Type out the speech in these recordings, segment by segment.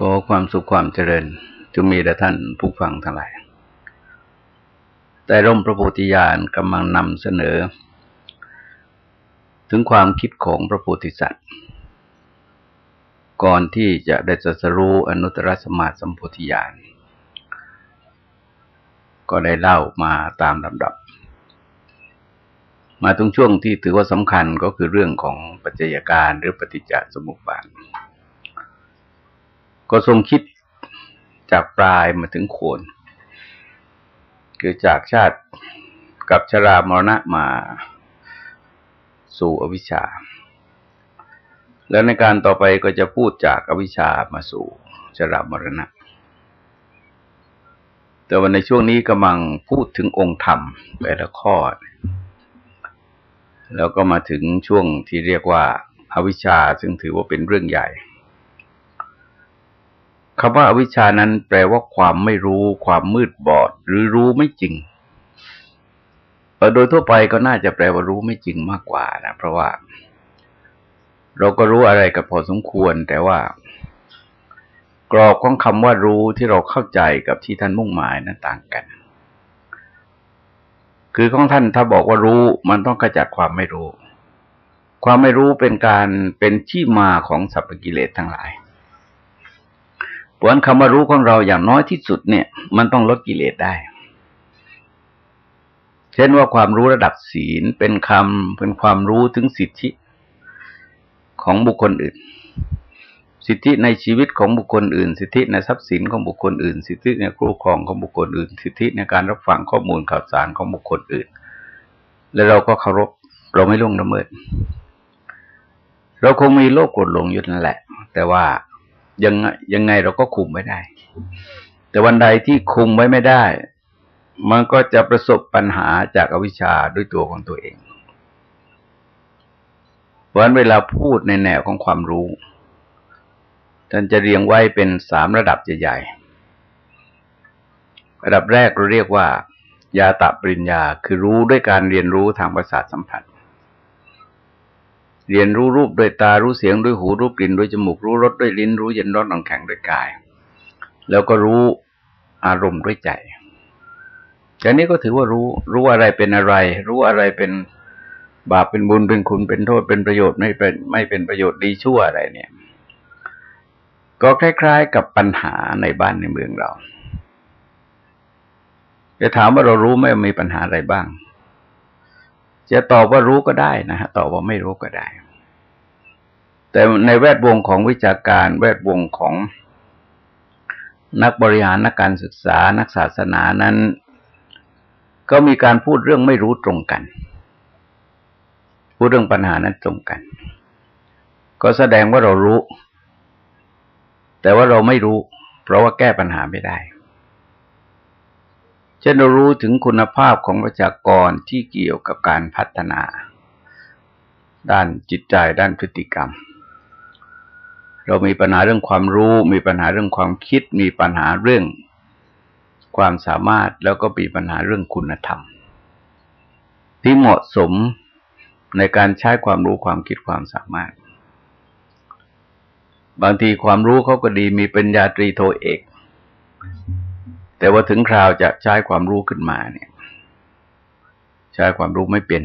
ขอความสุขความเจริญจะมีแด่ท่านผู้ฟังทั้งหลาย แต่ร่มพระโพธิญาณกำลังนำเสนอ ถึงความคิดของพระโพธิสัตว์ ก่อนที่จะได้จัสรู้อนุตตรสมาสัมโพธิญาณ ก็ได้เล่ามาตามลำดับ มาตรงช่วงที่ถือว่าสำคัญก็คือเรื่องของปัจจัยการหรือปฏิจจสมุปบาท ก็ทรงคิดจากปลายมาถึงโคน คือจากชาติกับชรามรณะมาสู่อวิชชา แล้วในการต่อไปก็จะพูดจากอวิชชามาสู่ชรามรณะ แต่วันในช่วงนี้กำลังพูดถึงองค์ธรรมแต่ละข้อ แล้วก็มาถึงช่วงที่เรียกว่าอาวิชชาซึ่งถือว่าเป็นเรื่องใหญ่ คำว่าอวิชานั้นแปลว่าความไม่รู้ ความมืดบอด หรือรู้ไม่จริงโดยทั่วไปก็น่าจะแปลว่ารู้ไม่จริงมากกว่านะเพราะว่า เราก็รู้อะไรกับพอสมควร แต่ว่า กรอบของคำว่ารู้ที่เราเข้าใจกับที่ท่านมุ่งหมายนั้นต่างกัน คือของท่านถ้าบอกว่ารู้ มันต้องกระจัดความไม่รู้ ความไม่รู้เป็นการเป็นที่มาของสัพพกิเลสทั้งหลาย เพราะคำว่ารู้ของเราอย่างน้อยที่สุดเนี่ย มันต้องลดกิเลสได้ เช่นว่าความรู้ระดับศีลเป็นคำเป็นความรู้ถึงสิทธิของบุคคลอื่น สิทธิในชีวิตของบุคคลอื่น สิทธิในทรัพย์สินของบุคคลอื่น สิทธิในครูครองของบุคคลอื่น สิทธิในการรับฟังข้อมูลข่าวสารของบุคคลอื่น แล้วเราก็เคารพเราไม่ล่วงละเมิด เราคงมีโลกกดหลงอยู่นั่นแหละ แต่ว่า ยังยังไงเราก็คุมไม่ได้ แต่วันใดที่คุมไว้ไม่ได้ มันก็จะประสบปัญหาจากอวิชชาด้วยตัวของตัวเอง เพราะฉะนั้นเวลาพูดในแนวของความรู้ท่านจะเรียงไว้เป็นสามระดับใหญ่ๆระดับแรกเราเรียกว่ายาตะปริญญา คือรู้ด้วยการเรียนรู้ทางประสาทสัมผัส เรียนรู้รูปด้วยตารู้เสียงด้วยหูรู้กลิ่นด้วยจมูกรู้รสด้วยลิ้นรู้เย็นร้อนอ่อนแข็งด้วยกาย แล้วก็รู้อารมณ์ด้วยใจอย่างนี้ก็ถือว่ารู้รู้อะไรเป็นอะไร รู้อะไรเป็นบาปเป็นบุญเป็นคุณเป็นโทษเป็นประโยชน์ไม่เป็นไม่เป็นประโยชน์ดีชั่วอะไรเนี่ย ก็คล้าย ๆ กับปัญหาในบ้านในเมืองเราจะถามว่าเรารู้ไหมมีปัญหาอะไรบ้าง จะตอบว่ารู้ก็ได้นะฮะตอบว่าไม่รู้ก็ได้ แต่ในแวดวงของวิชาการแวดวงของนักบริหารนักการศึกษานักศาสนานั้น ก็มีการพูดเรื่องไม่รู้ตรงกัน พูดเรื่องปัญหานั้นตรงกัน ก็แสดงว่าเรารู้ แต่ว่าเราไม่รู้ เพราะว่าแก้ปัญหาไม่ได้ ช่นเรารู้ถึงคุณภาพของประชากรที่เกี่ยวกับการพัฒนา ด้านจิตใจด้านพฤติกรรม เรามีปัญหาเรื่องความรู้ มีปัญหาเรื่องความคิด มีปัญหาเรื่องความสามารถแล้วก็มีปัญหาเรื่องคุณธรรม ที่เหมาะสมในการใช้ความรู้ความคิดความสามารถ บางทีความรู้เขาก็ดีมีปัญญาตรีโทเอก แต่ว่าถึงคราวจะใช้ความรู้ขึ้นมาเนี่ย ใช้ความรู้ไม่เป็น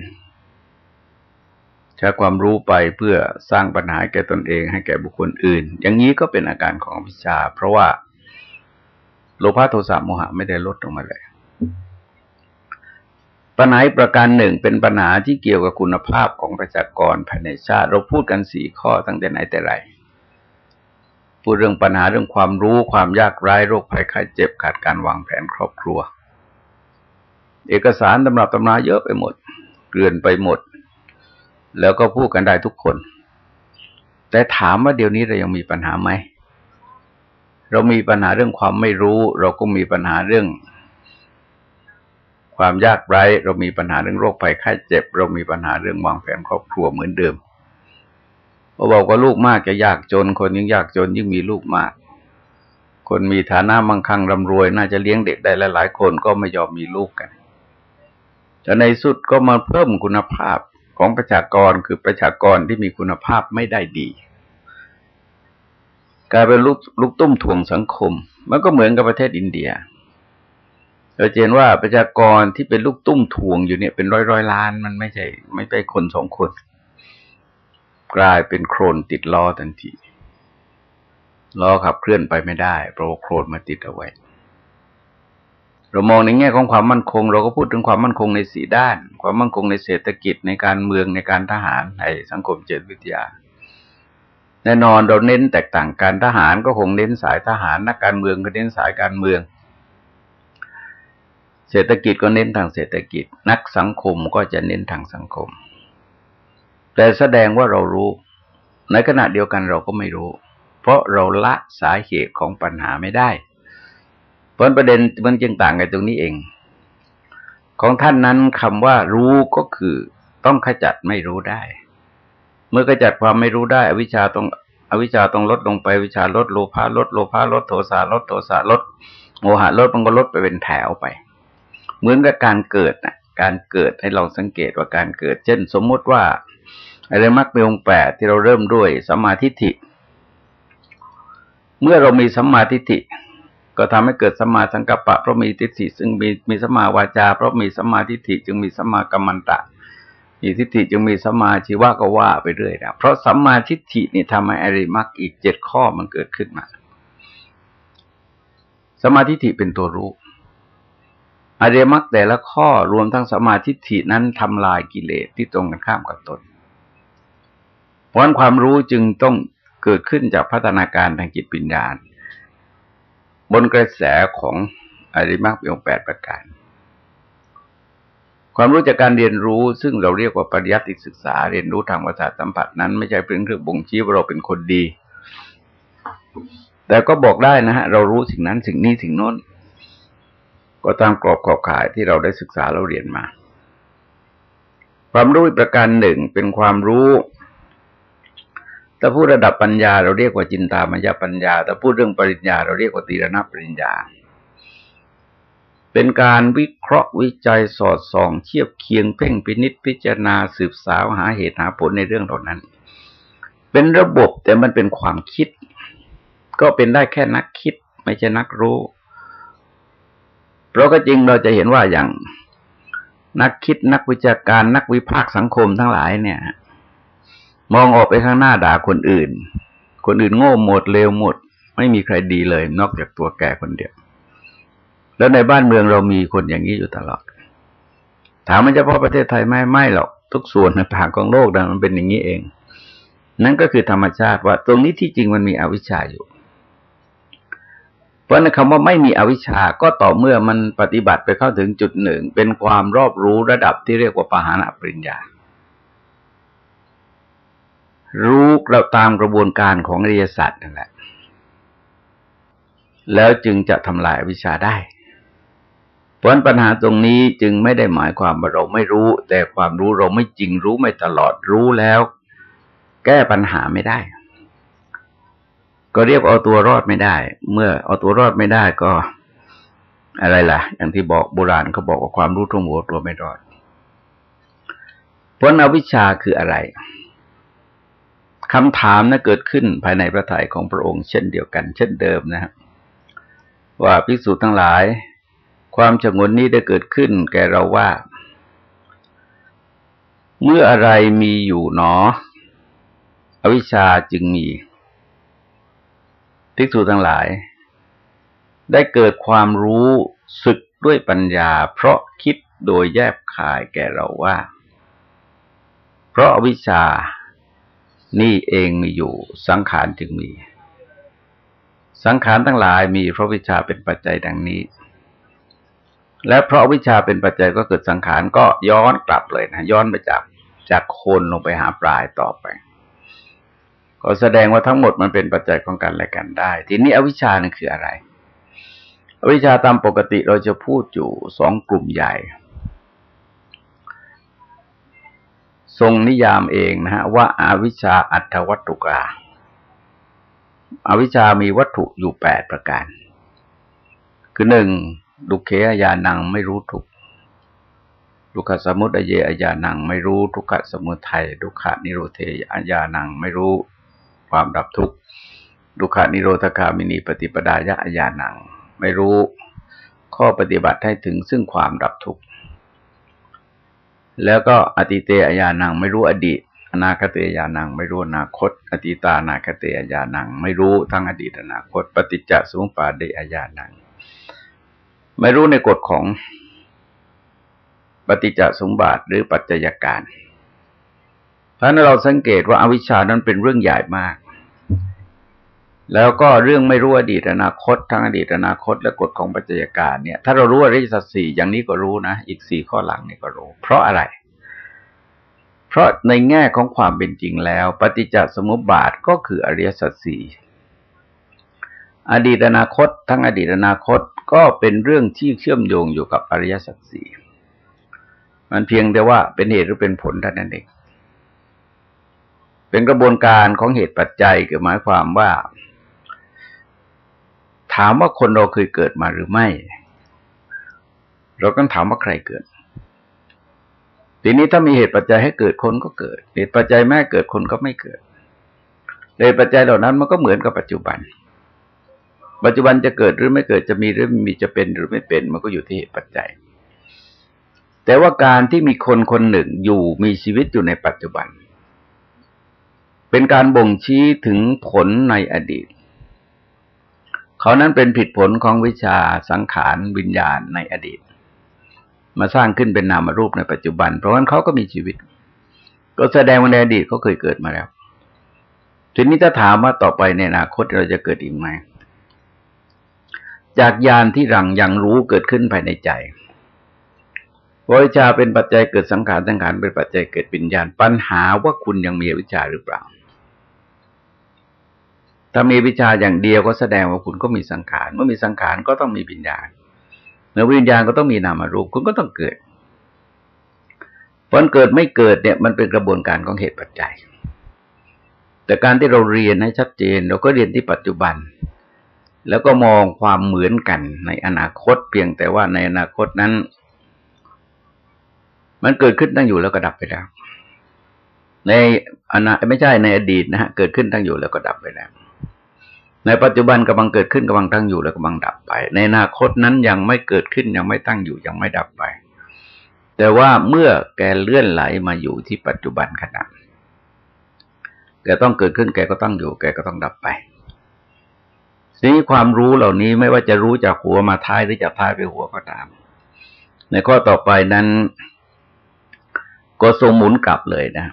ใช้ความรู้ไปเพื่อสร้างปัญหาแก่ตนเองให้แก่บุคคลอื่น อย่างนี้ก็เป็นอาการของวิชา เพราะว่า โลภะโทสะโมหะไม่ได้ลดลงมาเลยปัญหาประการหนึ่งเป็นปัญหาที่เกี่ยวกับคุณภาพของประชากรภายในชาติ เราพูดกันสี่ข้อตั้งแต่ไหนแต่ไร พูดเรื่องปัญหาเรื่องความรู้ความยากไร้โรคภัยไข้เจ็บขาดการวางแผนครอบครัว เอกสารตำรับตำราเยอะไปหมด เกลื่อนไปหมด แล้วก็พูดกันได้ทุกคน แต่ถามว่าเดี๋ยวนี้เรายังมีปัญหาไหมเรามีปัญหาเรื่องความไม่รู้ เราก็มีปัญหาเรื่อง ความยากไร้ เรามีปัญหาเรื่องโรคภัยไข้เจ็บ เรามีปัญหาเรื่องวางแผนครอบครัวเหมือนเดิม พอบอกว่าลูกมากจะยากจน คนยิ่งยากจนยิ่งมีลูกมาก คนมีฐานะมั่งคั่งร่ำรวย น่าจะเลี้ยงเด็กได้หลายๆคนก็ไม่ยอมมีลูกกันแต่ในสุดก็มาเพิ่มคุณภาพของประชากรคือประชากรที่มีคุณภาพไม่ได้ดี กลายเป็นลูกลูกตุ้มถ่วงสังคม มันก็เหมือนกับประเทศอินเดียเราเห็นว่าประชากรที่เป็นลูกตุ้มถ่วงอยู่เนี่ยเป็นร้อยร้อยล้าน มันไม่ใช่ ไม่ใช่คนสองคน กลายเป็นโครนติดล้อทันทีล้อขับเคลื่อนไปไม่ได้เพราะโครนมาติดเอาไว้ เรามองในแง่ของความมั่นคง เราก็พูดถึงความมั่นคงในสีด้าน ความมั่นคงในเศรษฐกิจในการเมืองในการทหารในสังคมเจตวิทยา แน่นอนเราเน้นแตกต่างกันทหารก็คงเน้นสายทหารนักการเมืองก็เน้นสายการเมือง เศรษฐกิจก็เน้นทางเศรษฐกิจ นักสังคมก็จะเน้นทางสังคม แต่แสดงว่าเรารู้ ในขณะเดียวกันเราก็ไม่รู้ เพราะเราละสาเหตุของปัญหาไม่ได้ เพราะประเด็นมันจึงต่างกันตรงนี้เอง ของท่านนั้นคำว่ารู้ก็คือต้องขจัดไม่รู้ได้ เมื่อกระจัดความไม่รู้ได้ อวิชชาต้องอวิชชาต้องลดลงไปวิชาลดโลภะลดโลภะลดโทสะลดโทสะลดโมหะลดมันก็ลดไปเป็นแถวไป เหมือนกับการเกิดนะการเกิดให้เราสังเกตว่าการเกิด เช่น สมมติว่า อะไรมักมีองค์แปดที่เราเริ่มด้วยสัมมาทิฏฐิ เมื่อเรามีสัมมาทิฏฐิ ก็ทำให้เกิดสัมมาสังกัปปะเพราะมีทิฏฐิซึ่งมีมีสัมมาวาจา เพราะมีสัมมาทิฏฐิจึงมีสัมมากัมมันตะมีทิฏฐิจึงมีสัมมาชีวะก็ว่าไปเรื่อยนะเพราะสัมมาทิฏฐินี่ทำให้อริมักอีกเจ็ดข้อมันเกิดขึ้นมาสมาธิฏฐิเป็นตัวรู้อริมักแต่ละข้อรวมทั้งสมาธิฏฐินั้นทำลายกิเลสที่ตรงกันข้ามกับตน เพราะความรู้จึงต้องเกิดขึ้นจากพัฒนาการทางจิตปัญญาบนกระแสของอริมักมีองแปดประการ ความรู้จากการเรียนรู้ซึ่งเราเรียกว่าปริยัติศึกษา เรียนรู้ทางประสาทสัมผัสนั้น ไม่ใช่เป็นเครื่องบ่งชี้ว่าเราเป็นคนดี แต่ก็บอกได้นะฮะ เรารู้สิ่งนั้นสิ่งนี้สิ่งโน้น ก็ตามกรอบขอบข่ายที่เราได้ศึกษาเราเรียนมา ความรู้ประการหนึ่งเป็นความรู้ ถ้าพูดระดับปัญญาเราเรียกว่าจินตามายปัญญาถ้าพูดเรื่องปริญญา เราเรียกว่าตีรณปริญญา เป็นการวิเคราะห์วิจัยสอดส่องเทียบเคียงเพ่งพินิษพิจารณาสืบสาวหาเหตุหาผลในเรื่องเหล่านั้น เป็นระบบแต่มันเป็นความคิด ก็เป็นได้แค่นักคิด ไม่ใช่นักรู้ เพราะก็จริงเราจะเห็นว่าอย่างนักคิดนักวิจารการนักวิพากษ์สังคมทั้งหลายเนี่ย มองออกไปข้างหน้าด่าคนอื่น คนอื่นโง่หมดเลวหมด ไม่มีใครดีเลย นอกจากตัวแกคนเดียว แล้วในบ้านเมืองเรามีคนอย่างนี้อยู่ตลอด ถามมันเฉพาะประเทศไทยไม่ไม่หรอก ทุกส่วนในผ่านของโลกนะมันเป็นอย่างนี้เอง นั่นก็คือธรรมชาติว่า ตรงนี้ที่จริงมันมีอวิชชาอยู่ เพราะในคำว่าไม่มีอวิชชาก็ต่อเมื่อมันปฏิบัติไปเข้าถึงจุดหนึ่ง เป็นความรอบรู้ระดับที่เรียกว่าปหานะปริญญา รู้เราตามกระบวนการของอริยสัจนั่นแหละ แล้วจึงจะทำลายวิชาได้ เพราะปัญหาตรงนี้จึงไม่ได้หมายความว่าเราไม่รู้ แต่ความรู้เราไม่จริงรู้ไม่ตลอดรู้แล้ว แก้ปัญหาไม่ได้ ก็เรียกเอาตัวรอดไม่ได้ เมื่อเอาตัวรอดไม่ได้ก็ อะไรล่ะ อย่างที่บอกโบราณเขาบอกว่าความรู้ทุ่งหัวตัวไม่รอดเพราะอวิชาคืออะไร คำถามนะเกิดขึ้นภายในพระทัยของพระองค์เช่นเดียวกัน เช่นเดิมนะครับว่าภิกษุทั้งหลาย ความฉงนนี้ได้เกิดขึ้นแก่เราว่า เมื่ออะไรมีอยู่หนอ อวิชชาจึงมีภิกษุทั้งหลาย ได้เกิดความรู้สึกด้วยปัญญา เพราะคิดโดยแยบคายแก่เราว่า เพราะอวิชชา นี่เองมีอยู่สังขารจึงมี สังขารทั้งหลายมีเพราะวิชาเป็นปัจจัยดังนี้ และเพราะวิชาเป็นปัจจัยก็เกิดสังขารก็ย้อนกลับเลยนะย้อนไปจากจากโคนลงไปหาปลายต่อไป ก็แสดงว่าทั้งหมดมันเป็นปัจจัยของกันและกันได้ ทีนี้อวิชชานี่นคืออะไร อวิชชาตามปกติเราจะพูดอยู่สองกลุ่มใหญ่ ทรงนิยามเองนะฮะว่าอาวิชชาอัตวัตถุกาอาวิชชามีวัตถุอยู่แปดประการ คือหนึ่งดุเคอยานังไม่รู้ทุกดุขสมุทเยอยานังไม่รู้ทุกขสมุทัยดุขนิโรเทอยานังไม่รู้ความดับทุกข์ดุขานิโรธคามินีปฏิปดายะญาณัง ไม่รู้ข้อปฏิบัติให้ถึงซึ่งความดับทุกข์ แล้วก็อติเตอญาณังไม่รู้อดีต อนาคตญาณังไม่รู้อนาคต อติตานาคตญาณังไม่รู้ทั้งอดีตอนาคต ปฏิจจสมุปบาเดญาณัง ไม่รู้ในกฎของปฏิจจสมบาทหรือปัจจัยการ เพราะนั้นเราสังเกตว่าอาวิชชานั้นเป็นเรื่องใหญ่มาก แล้วก็เรื่องไม่รู้อดีตอนาคตทั้งอดีตอนาคตและกฎของปัจจัยการเนี่ย ถ้าเรารู้อริยสัจสี่อย่างนี้ก็รู้นะ อีกสี่ข้อหลังนี่ก็รู้ เพราะอะไร เพราะในแง่ของความเป็นจริงแล้ว ปฏิจจสมุปบาทก็คืออริยสัจสี่อดีตอนาคต ทั้งอดีตอนาคตก็เป็นเรื่องที่เชื่อมโยงอยู่กับอริยสัจสี่มันเพียงแต่ว่าเป็นเหตุหรือเป็นผลเท่านั้นเองเป็นกระบวนการของเหตุปัจจัยคือหมายความว่าามว่าคนเราเคยเกิดมาหรือไม่ เราต้องถามว่าใครเกิด ทีนี้ถ้ามีเหตุปัจจัยให้เกิดคนก็เกิด เหตุปัจจัยแม่เกิดคนก็ไม่เกิดเหตุปัจจัยเหล่านั้นมันก็เหมือนกับปัจจุบัน ปัจจุบันจะเกิดหรือไม่เกิดจะมีหรือไม่มีจะเป็นหรือไม่เป็น มันก็อยู่ที่เหตุปัจจัย แต่ว่าการที่มีคนคนหนึ่งอยู่มีชีวิตอยู่ในปัจจุบัน เป็นการบ่งชี้ถึงผลในอดีต เขานั้นเป็นผิดผลของวิชาสังขารวิญญาณในอดีต มาสร้างขึ้นเป็นนามรูปในปัจจุบัน เพราะฉะนั้นเขาก็มีชีวิต ก็แสดงว่าในอดีตเขาเคยเกิดมาแล้ว ทีนี้ถ้าถามว่าต่อไปในอนาคตเราจะเกิดอีกไหมจากยานที่รังยังรู้เกิดขึ้นภายในใจวิชาเป็นปัจจัยเกิดสังขารสังขารเป็นปัจจัยเกิดปิญญาณปัญหาว่าคุณยังมีวิชาหรือเปล่า ถ้ามีวิชาอย่างเดียวก็แสดงว่าคุณก็มีสังขาร เมื่อมีสังขารก็ต้องมีปิญญาณ เมื่อวิญญาณก็ต้องมีนามารูป คุณก็ต้องเกิดผลเกิดไม่เกิดเนี่ยมันเป็นกระบวนการของเหตุปัจจัย แต่การที่เราเรียนให้ชัดเจน เราก็เรียนที่ปัจจุบัน แล้วก็มองความเหมือนกันในอนาคตเพียงแต่ว่าในอนาคตนั้น มันเกิดขึ้นตั้งอยู่แล้วก็ดับไปแล้ว ในอนาไม่ใช่ในอดีตนะฮะเกิดขึ้นตั้งอยู่แล้วก็ดับไปแล้ว ในปัจจุบันกำลังเกิดขึ้นกำลังตั้งอยู่แล้วกำลังดับไป ในอนาคตนั้นยังไม่เกิดขึ้นยังไม่ตั้งอยู่ยังไม่ดับไป แต่ว่าเมื่อแกเลื่อนไหลมาอยู่ที่ปัจจุบันขณะแกต้องเกิดขึ้นแกก็ตั้งอยู่ แกก็ต้องดับไปนี้ความรู้เหล่านี้ไม่ว่าจะรู้จากหัวมาท้ายหรือจากท้ายไปหัวก็ตาม ในข้อต่อไปนั้น ก็ทรงหมุนกลับเลยนะ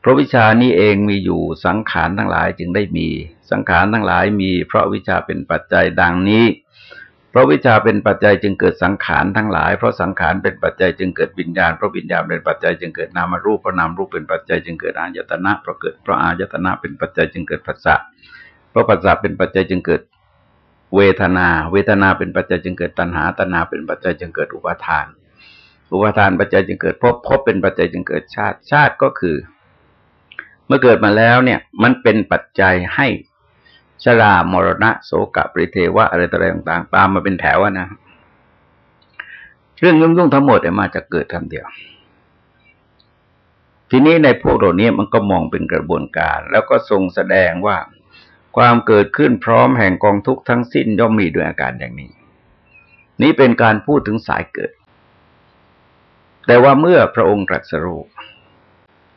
เพราะวิชานี้เองมีอยู่สังขารทั้งหลายจึงได้มี สังขารทั้งหลายมีเพราะวิชาเป็นปัจจัยดังนี้ เพราะวิชาเป็นปัจจัยจึงเกิดสังขารทั้งหลาย เพราะสังขารเป็นปัจจัยจึงเกิดวิญญาณ เพราะวิญญาณเป็นปัจจัยจึงเกิดนามรูป เพราะนามรูปเป็นปัจจัยจึงเกิดอายตนะ เพราะเกิดเพราะอายตนะเป็นปัจจัยจึงเกิดภาษะเพราะภาษะเป็นปัจจัยจึงเกิดเวทนา เวทนาเป็นปัจจัยจึงเกิดตัณหา ตัณหาเป็นปัจจัยจึงเกิดอุปาทาน อุปาทานปัจจัยจึงเกิดพบพบเป็นปัจจัยจึงเกิดชาติ ชาติก็คือ เมื่อเกิดมาแล้วเนี่ย มันเป็นปัจจัยให้ ชรามรณะโสกปริเทวะอะไรต่างๆ ตามมาเป็นแถวนะ เรื่องยุ่งๆทั้งหมดมาจากเกิดคำเดียว ทีนี้ในพวกเรานี้มันก็มองเป็นกระบวนการ แล้วก็ทรงแสดงว่าความเกิดขึ้นพร้อมแห่งกองทุกข์ทั้งสิ้นย่อมมีด้วยอาการอย่างนี้ นี้เป็นการพูดถึงสายเกิด แต่ว่าเมื่อพระองค์ตรัสรู้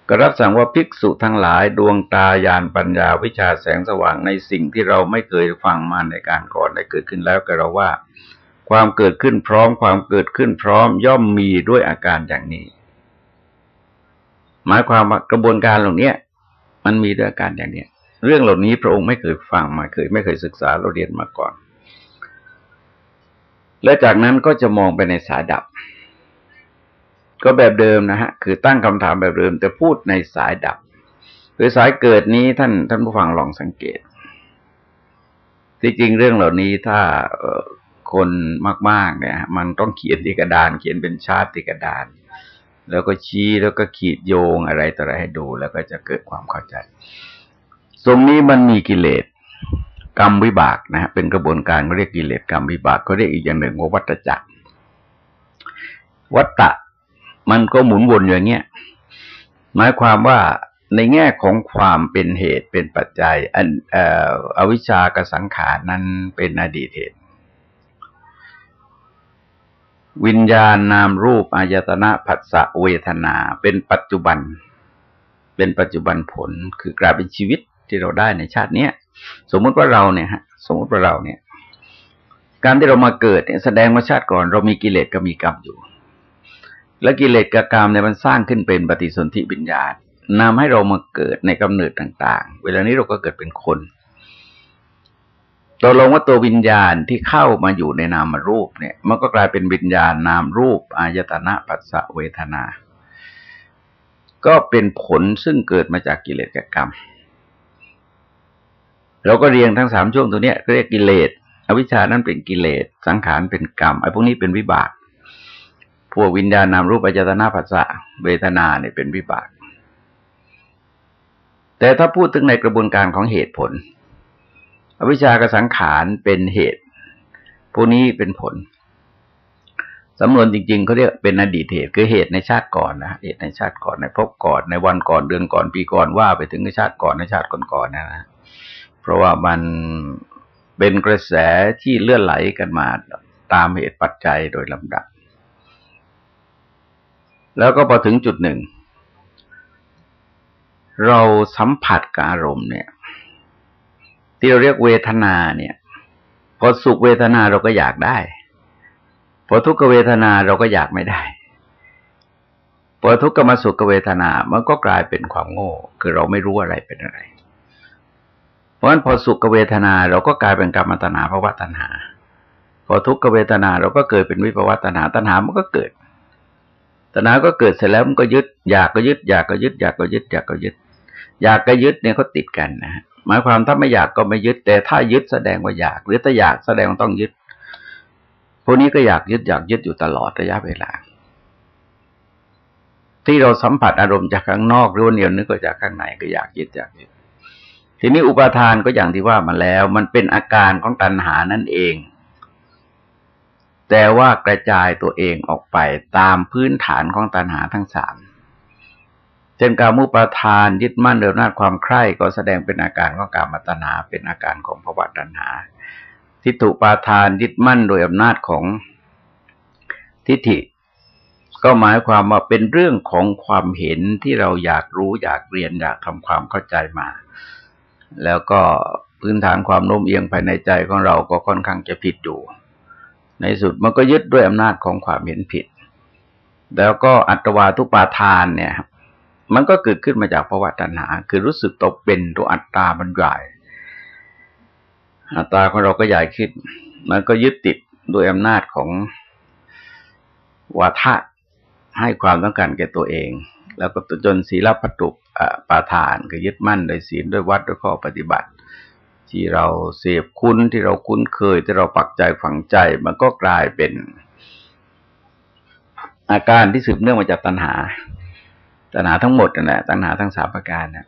ก็รับสั่งว่าภิกษุทั้งหลายดวงตาญาณปัญญาวิชาแสงสว่างในสิ่งที่เราไม่เคยฟังมาในการก่อนได้เกิดขึ้นแล้วก็เราว่า ความเกิดขึ้นพร้อมความเกิดขึ้นพร้อมย่อมมีด้วยอาการอย่างนี้ หมายความว่ากระบวนการเหล่านี้มันมีด้วยอาการอย่างนี้เรื่องเหล่านี้พระองค์ไม่เคยฟังมาเคย ไม่เคยศึกษาเราเรียนมาก่อน และจากนั้นก็จะมองไปในสายดับ ก็แบบเดิมนะฮะ คือตั้งคำถามแบบเดิม แต่พูดในสายดับ หรือสายเกิดนี้ท่านท่านผู้ฟังลองสังเกต ที่จริงเรื่องเหล่านี้ถ้าคนมาก ๆ เนี่ย มันต้องเขียนที่กระดาน เขียนเป็นชาร์ตที่กระดาน แล้วก็ชี้แล้วก็ขีดโยงอะไรต่ออะไรให้ดู แล้วก็จะเกิดความเข้าใจ ตรงนี้มันมีกิเลสกรรมวิบากนะฮะเป็นกระบวนการเขาเรียกกิเลสกรรมวิบากเขาเรียกอีกอย่างหนึ่งว่าวัตจักรวัตตะ มันก็หมุนวนอย่างเงี้ยหมายความว่าในแง่ของความเป็นเหตุเป็นปัจจัยอันอวิชชากับสังขารนั้นเป็นอดีตเหตุ วิญญาณนามรูปอายตนะผัสสะเวทนาเป็นปัจจุบัน เป็นปัจจุบันผลคือกลายเป็นชีวิตที่เราได้ในชาติเนี้ยสมมุติว่าเราเนี่ยฮะสมมติว่าเราเนี่ย การที่เรามาเกิดเนี่ยแสดงว่าชาติก่อนเรามีกิเลสกับมีกรรมอยู่ และกิเลสกับกรรมเนี่ยมันสร้างขึ้นเป็นปฏิสนธิวิญญาณนำให้เรามาเกิดในกำเนิดต่าง ๆ เวลานี้เราก็เกิดเป็นคนตกลงว่าตัววิญญาณที่เข้ามาอยู่ในนามรูปเนี่ย มันก็กลายเป็นวิญญาณนามรูป อายตนะปัสสะเวทนา ก็เป็นผลซึ่งเกิดมาจากกิเลสกับกรรม เราก็เรียงทั้งสามช่วงตัวเนี้ยเรียกกิเลสอวิชชานั้นเป็นกิเลสสังขารเป็นกรรมไอ้พวกนี้เป็นวิบาก พวกวิญญาณนามรูปอายตนะปัสสะเวทนาเนี่ยเป็นวิบาก แต่ถ้าพูดถึงในกระบวนการของเหตุผล อวิชากสังขารเป็นเหตุ พวกนี้เป็นผลสำนวนจริงๆเขาเรียกเป็นอดีตเหตุคือเหตุในชาติก่อนนะเหตุในชาติก่อนในภพก่อนในวันก่อนเดือนก่อนปีก่อนว่าไปถึงในชาติก่อนในชาติก่อนๆนะนะเพราะว่ามันเป็นกระแสที่เลื่อนไหลกันมาตามเหตุปัจจัยโดยลำดับ แล้วก็พอถึงจุดหนึ่ง เราสัมผัสกับอารมณ์เนี่ย ที่เราเรียกเวทนาเนี่ย พอสุขเวทนาเราก็อยากได้ พอทุกขเวทนาเราก็อยากไม่ได้ พอทุกขมาสุขเวทนา มันก็กลายเป็นความโง่ คือเราไม่รู้อะไรเป็นอะไร เพราะฉะนั้นพอสุขเวทนาเราก็กลายเป็นกรรมตนาภาวะตัณหา พอทุกขเวทนาเราก็เกิดเป็นวิภาวะตัณหาตัณหามันก็เกิด ตัณหาก็เกิดเสร็จแล้วมันก็ยึด อยากก็ยึด อยากก็ยึด อยากก็ยึด อยากก็ยึด อยากกับยึดเนี่ยเขาติดกันนะหมายความถ้าไม่อยากก็ไม่ยึด แต่ถ้ายึดแสดงว่าอยาก หรือถ้าอยากแสดงว่าต้องยึด พวกนี้ก็อยากยึดอยากยึดอยู่ตลอดระยะเวลา ที่เราสัมผัสอารมณ์จากข้างนอกหรือว่าเนียวนึกก็จากข้างในก็อยากยึดอยากยึดทีนี้อุปทานก็อย่างที่ว่ามาแล้ว มันเป็นอาการของตัณหานั่นเอง แต่ว่ากระจายตัวเองออกไปตามพื้นฐานของตัณหาทั้งสามเช่นการมุปาทานยึดมั่นเดิมนาความใคร่ก็แสดงเป็นอาการของการมัตนาเป็นอาการของภวะตัณหา ทิฏฐุปาทานยึดมั่นโดยอำนาจของทิฏฐิ ก็หมายความว่าเป็นเรื่องของความเห็นที่เราอยากรู้อยากเรียนอยากทำความเข้าใจมา แล้วก็พื้นฐานความโน้มเอียงภายในใจของเราก็ค่อนข้างจะผิดอยู่ ในสุดมันก็ยึดด้วยอำนาจของความเห็นผิด แล้วก็อัตวาทุปาทานเนี่ย มันก็เกิดขึ้นมาจากภาวะตัณหา คือรู้สึกตกเป็นตัวอัตตาบรรยายอัตตาของเราก็ใหญ่ขึ้น มันก็ยึดติดโดยอำนาจของวาทะให้ความต้องการแก่ตัวเอง แล้วก็จนศีลพัตุปาทานก็ยึดมั่นโดยศีลด้วยวัดด้วยข้อปฏิบัติ ที่เราเสพคุ้นที่เราคุ้นเคยที่เราปักใจฝังใจ มันก็กลายเป็น อาการที่สืบเนื่องมาจากตัณหา ตัณหาทั้งหมดนั่นแหละตัณหาทั้งสามประการนะ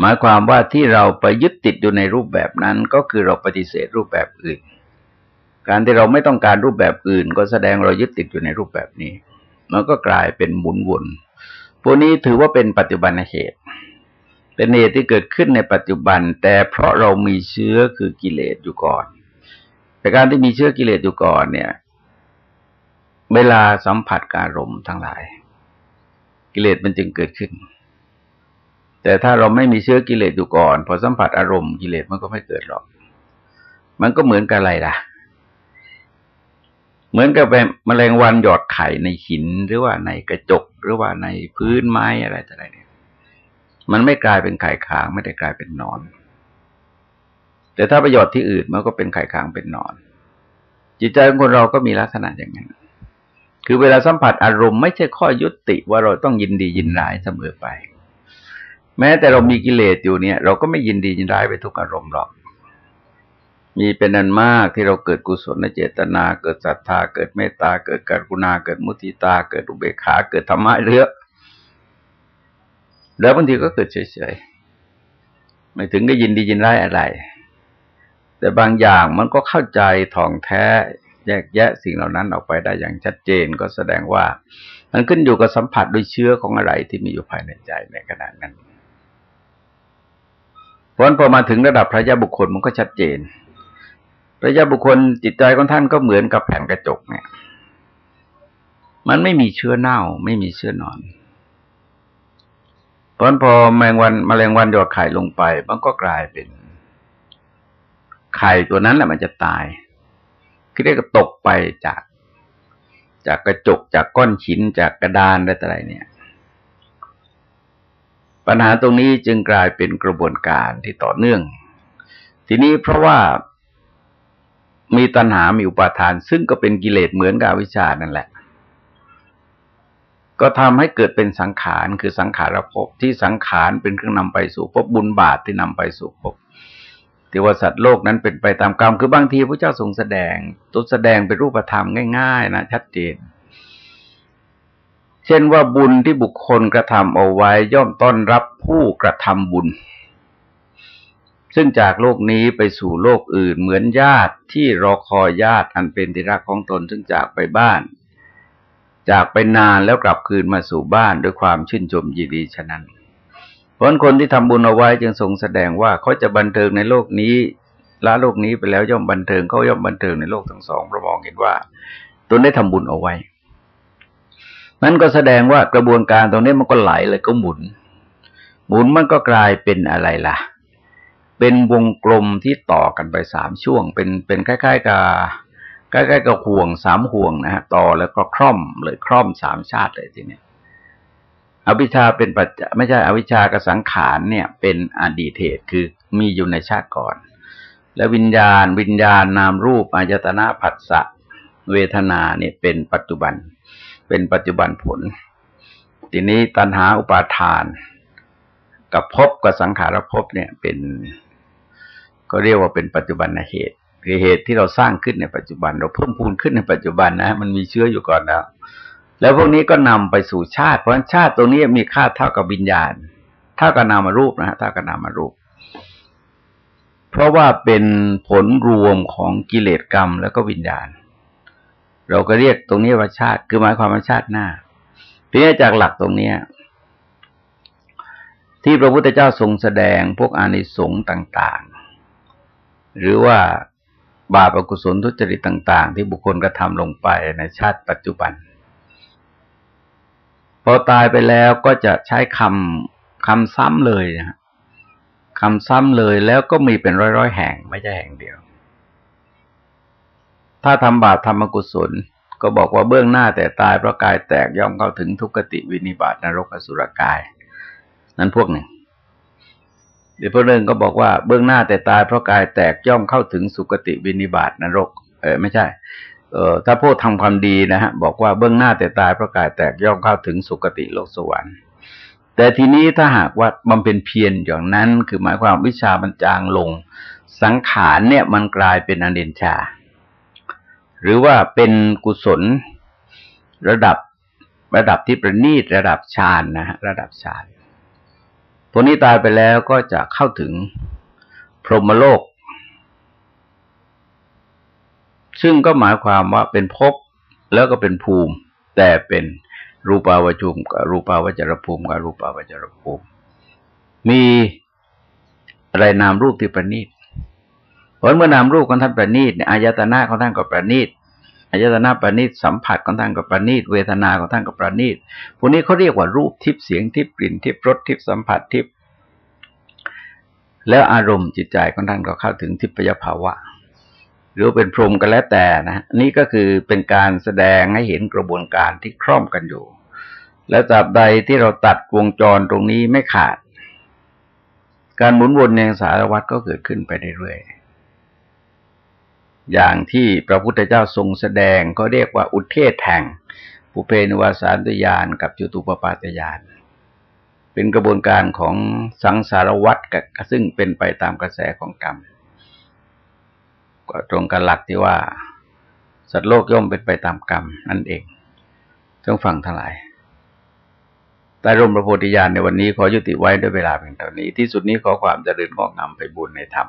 หมายความว่าที่เราไปยึดติดอยู่ในรูปแบบนั้น ก็คือเราปฏิเสธรูปแบบอื่น การที่เราไม่ต้องการรูปแบบอื่น ก็แสดงเรายึดติดอยู่ในรูปแบบนี้ มันก็กลายเป็นหมุนวนพวกนี้ถือว่าเป็นปัจจุบันเหตุ เป็นเหตุที่เกิดขึ้นในปัจจุบัน แต่เพราะเรามีเชื้อคือกิเลสอยู่ก่อน แต่การที่มีเชื้อกิเลสอยู่ก่อนเนี่ย เวลาสัมผัสการลมทั้งหลาย กิเลสมันจึงเกิดขึ้น แต่ถ้าเราไม่มีเชื้อกิเลสอยู่ก่อน พอสัมผัสอารมณ์กิเลสมันก็ไม่เกิดหรอก มันก็เหมือนกับอะไรล่ะ เหมือนกับแมลงวันหยอดไข่ในหินหรือว่าในกระจก หรือว่าในพื้นไม้อะไรต่ออะไรเนี่ย มันไม่กลายเป็นไข่ค้างไม่ได้กลายเป็นนอน แต่ถ้าไปหยอดที่อื่นมันก็เป็นไข่ค้างเป็นนอน จิตใจของคนเราก็มีลักษณะอย่างนั้น คือเวลาสัมผัสอารมณ์ไม่ใช่ข้อยุติว่าเราต้องยินดียินร้ายเสมอไป แม้แต่เรามีกิเลสอยู่เนี่ย เราก็ไม่ยินดียินร้ายไปทุกอารมณ์หรอกมีเป็นนันมากที่เราเกิดกุศลเจตนา เกิดศรัทธา เกิดเมตตา เกิดกรุณา เกิดมุติตา เกิดอุเบกขา เกิดธรรมะเรือ แล้วบางทีก็เกิดเฉยๆไม่ถึงก็ยินดียินร้ายอะไร แต่บางอย่างมันก็เข้าใจท่องแท้ แยกแยะสิ่งเหล่านั้นออกไปได้อย่างชัดเจนก็แสดงว่า มันขึ้นอยู่กับสัมผัสด้วยเชื้อของอะไรที่มีอยู่ภายในใจในขณะนั้นเพราะพอมาถึงระดับพระยาบุคคลมันก็ชัดเจนพระยาบุคคลจิตใจของท่านก็เหมือนกับแผ่นกระจกเนี่ย มันไม่มีเชื้อเน่า ไม่มีเชื้อนอน เพราะพอแมงวันมแมลงวันหยอดไข่ลงไป มันก็กลายเป็น ไข่ตัวนั้นแหละมันจะตายคือเรียกตกไปจาก จากกระจกจากก้อนหินจากกระดานอะไรเนี่ย ปัญหาตรงนี้จึงกลายเป็นกระบวนการที่ต่อเนื่อง ทีนี้เพราะว่ามีตัณหา มีอุปาทาน ซึ่งก็เป็นกิเลสเหมือนกับวิชานั่นแหละ ก็ทำให้เกิดเป็นสังขารคือสังขารภพที่สังขารเป็นเครื่องนำไปสู่ภพบุญบาปที่นำไปสู่ภพที่ว่าสัตว์โลกนั้นเป็นไปตามกรรมคือบางทีพระเจ้าทรงแสดงตัวแสดงเป็นรูปธรรมง่ายๆนะชัดเจน เช่นว่าบุญที่บุคคลกระทำเอาไว้ย่อมต้อนรับผู้กระทำบุญ ซึ่งจากโลกนี้ไปสู่โลกอื่นเหมือนญาติที่รอคอยญาติอันเป็นที่รักของตนซึ่งจากไปบ้าน จากไปนานแล้วกลับคืนมาสู่บ้านด้วยความชื่นชมยินดีฉะนั้นเพราะคนที่ทำบุญเอาไว้จึงทรงแสดงว่าเขาจะบันเทิงในโลกนี้ละโลกนี้ไปแล้วย่อมบันเทิงเขาย่อมบันเทิงในโลกทั้งสองประมองเห็นว่าตนได้ทำบุญเอาไว้นั้นก็แสดงว่ากระบวนการตรงนี้มันก็ไหลเลยก็หมุน หมุนมันก็กลายเป็นอะไรล่ะ เป็นวงกลมที่ต่อกันไปสามช่วง เป็นเป็นคล้าย ๆกับ ใกล้ๆกับห่วงสามห่วงนะฮะต่อแล้วก็คร่อมเลยคร่อมสามชาติเลยทีเนี้ยอวิชชาเป็นปัจจัยไม่ใช่อวิชชากับสังขารเนี่ย เป็นอดีตเหตุคือมีอยู่ในชาติก่อน แล้ววิญญาณ วิญญาณนามรูปอายตนะผัสสะเวทนาเนี่ยเป็นปัจจุบัน เป็นปัจจุบันผล ทีนี้ตัณหาอุปาทาน กับภพกับสังขารภพเนี่ยเป็น ก็เรียกว่าเป็นปัจจุบันเหตุ คือเหตุที่เราสร้างขึ้นในปัจจุบัน เราเพิ่มพูนขึ้นในปัจจุบันนะ มันมีเชื้ออยู่ก่อนแล้ว แล้วพวกนี้ก็นำไปสู่ชาติ เพราะชาติตรงนี้มีค่าเท่ากับวิญญาณ เท่ากับนามารูปนะฮะเท่ากับนามารูป เพราะว่าเป็นผลรวมของกิเลสกรรมแล้วก็วิญญาณ เราก็เรียกตรงนี้ว่าชาติ คือหมายความว่าชาติหน้าเพียงจากหลักตรงเนี้ยที่พระพุทธเจ้าทรงแสดงพวกอานิสงส์ต่าง ๆ หรือว่า บาปอกุศลทุจริตต่าง ๆ ที่บุคคลกระทำลงไปในชาติปัจจุบัน พอตายไปแล้วก็จะใช้คำคำซ้ำเลยนะคำซ้ำเลยแล้วก็มีเป็นร้อยๆแห่งไม่ใช่แห่งเดียว ถ้าทำบาปทำอกุศล ก็บอกว่าเบื้องหน้าแต่ตายเพราะกายแตกย่อมเข้าถึงทุกขติวินิบาตนรกอสุรกาย นั้นพวกหนึ่ง เดี๋ยวพระเรื่องก็บอกว่าเบื้องหน้าแต่ตายเพราะกายแตกย่อมเข้าถึงสุคติวินิบาตนรก เออไม่ใช่ เออถ้าพูดทำความดีนะฮะบอกว่าเบื้องหน้าแต่ตายเพราะกายแตกย่อมเข้าถึงสุคติโลกสวรรค์ แต่ทีนี้ถ้าหากว่าบำเพ็ญเพียรอย่างนั้นคือหมายความวิชาบรรจางลง สังขารเนี่ยมันกลายเป็นอเนนชา หรือว่าเป็นกุศลระดับระดับที่ประณีตระดับฌานนะฮะระดับฌาน พวกนี้ตายไปแล้วก็จะเข้าถึงพรหมโลก ซึ่งก็หมายความว่าเป็นภพแล้วก็เป็นภูมิ แต่เป็นรูปาวจุมกับรูปาวจรภูมิกับรูปาวจรภูมิ มีอะไรนามรูปที่ประณีตเพราะเมื่อนามรูปของท่านประณีตเนี่ยอายตนะของท่านก็ประณีต อายตนะประณีตสัมผัสของท่านก็ประณีตเวทนาของท่านก็ประณีตพวกนี้เขาเรียกว่ารูปทิพย์เสียงทิพย์กลิ่นทิพย์รสทิพย์สัมผัสทิพย์แล้วอารมณ์จิตใจของท่านก็เข้าถึงทิพยภาวะ หรือเป็นพรหมก็แล้วแต่นะนี่ก็คือเป็นการแสดงให้เห็นกระบวนการที่คล่อมกันอยู่ แล้วจับใดที่เราตัดวงจรตรงนี้ไม่ขาด การหมุนวนในสารวัตรก็เกิดขึ้นไปเรื่อยๆ อย่างที่พระพุทธเจ้าทรงแสดงก็เรียกว่าอุเทศแห่งปุเพนวาสานตยานกับจุตุปปาตยานเป็นกระบวนการของสังสารวัตรซึ่งเป็นไปตามกระแสของกรรม ก็ตรงกันหลักที่ว่า สัตว์โลกย่อมเป็นไปตามกรรมนั่นเองต้องฟังทั้งหลายใต้ร่มพระโพธิญาณในวันนี้ขอยุติไว้ด้วยเวลาเพียงเท่านี้ ที่สุดนี้ขอความเจริญงอกงามไปบุญในธรรม